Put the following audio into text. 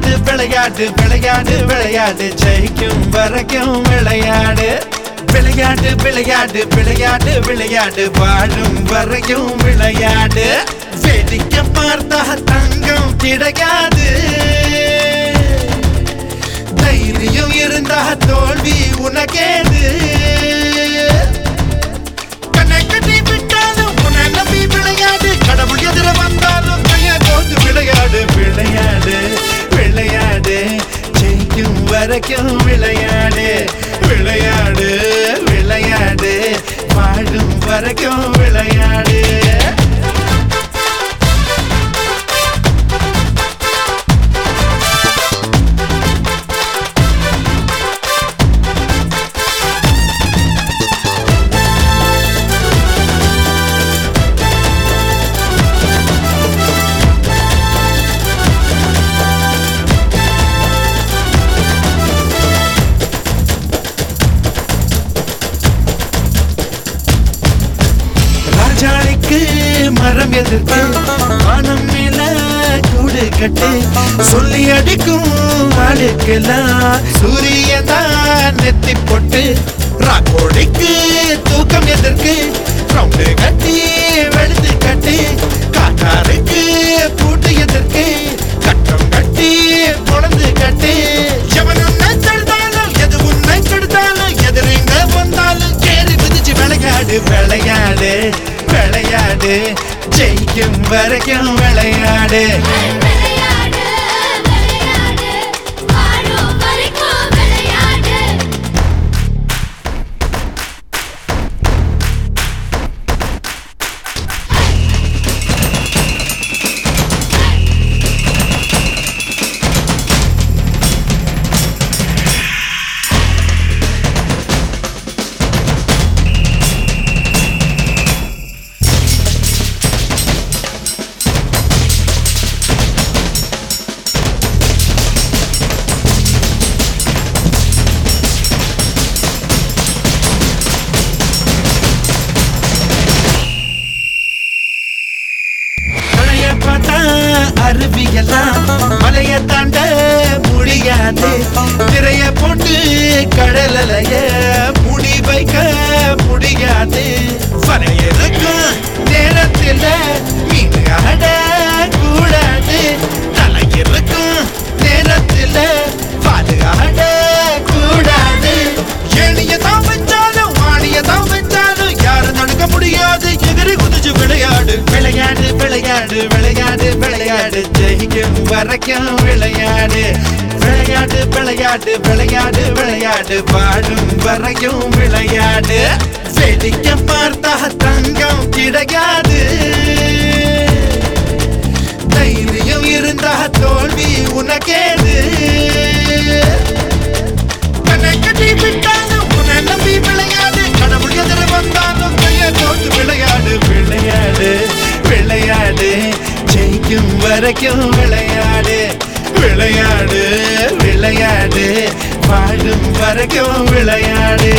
விளையாடு விளையாடு விளையாடு ஜெயிக்கும் வரைக்கும் விளையாடு. விளையாடு விளையாடு விளையாடு விளையாடு. வாழும் வரைக்கும் விளையாடு. வேடிக்கை பார்த்தா தங்கம் கிடையாது தைரியம் இருந்தா தோல்வி உனக்கேது. வரைக்கும் விளையாடு மரம் எதிர்த்து வானம் மேல கூடு கட்டு சொல்லி அடிக்கும் ஆளுக்கெல்லாம் சூரியன் தான் நெத்தி போட்டு ராக்கோடிக்கு தூக்கம் எதற்கு ரவுண்டு கட்டி வெளுத்து கட்டி காட்டாருக்கு பூட்டு எதற்கு கட்டம் கட்டி பொழந்து கட்டி. எவனும் விளையாடு விளையாடு. விளையாடு. ஜெயிக்கும் வரைக்கும் விளையாடு. அருவியெல்லாம் மலைய தாண்ட முடியாது. திரைய போட்டு கடலையே விளையாடு விளையாடு விளையாடு விளையாடு. ஜெயிக்கும் வரைக்கும் விளையாடு. விளையாடு விளையாடு விளையாடு விளையாடு. பாடும் வரைக்கும் விளையாடு. செடிக்க பார்த்தா தங்கம் கிடை வரைக்கும் விளையாடு விளையாடு விளையாடு. வாழும் வரைக்கும் விளையாடு.